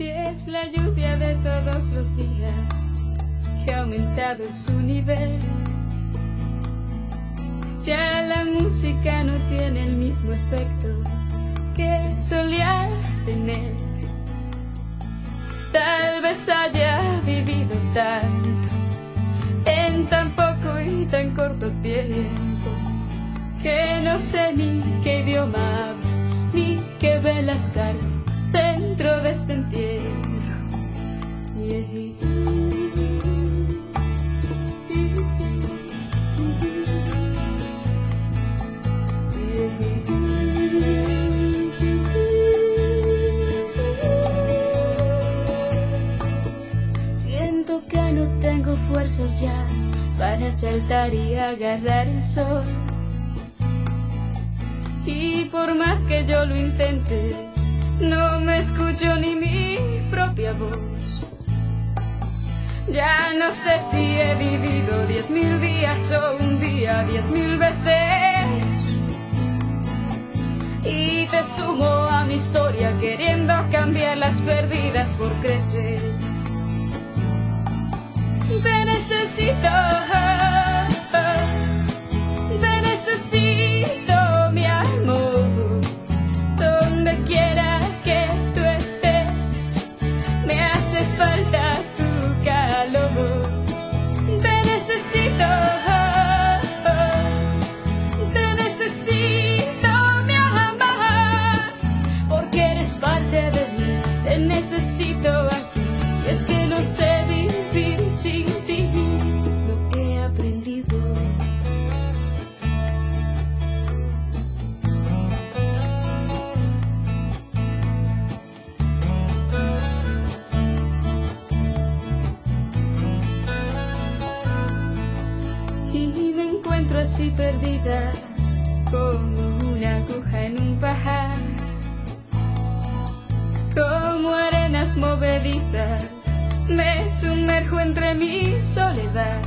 Si es la lluvia de todos los días que ha aumentado su nivel. Ya la música no tiene el mismo efecto que solía tener. Tal vez haya vivido tanto en tan poco y tan corto tiempo que no sé ni qué idioma ni qué velas cargo dentro fuerzas ya para saltar y agarrar el sol. Y por más que yo lo intente, no me escucho ni mi propia voz. Ya no sé si he vivido diez mil días o un día diez mil veces. Y te sumo a mi historia queriendo cambiar las perdidas por crecer. Te necesito, te necesito, mi amor, donde quiera que tú estés, me hace falta tu calor. Te necesito, te necesito, mi amor, porque eres parte de mí, te necesito aquí, y es que así perdida como una aguja en un pajar, como arenas movedizas, me sumerjo entre mi soledad.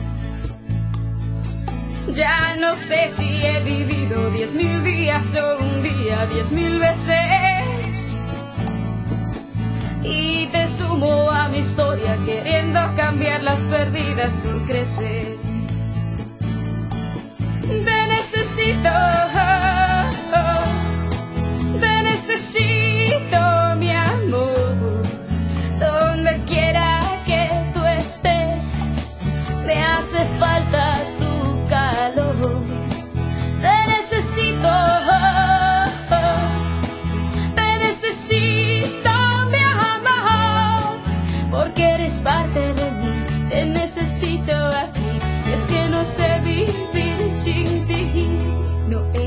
Ya no sé si he vivido diez mil días o un día diez mil veces. Y te sumo a mi historia queriendo cambiar las perdidas por crecer. Necesito, te necesito, mi amor, donde quiera que tú estés, me hace falta tu calor. Te necesito, te necesito, mi amor, porque eres parte de mí, te necesito aquí, es que no sé vivir sin ti no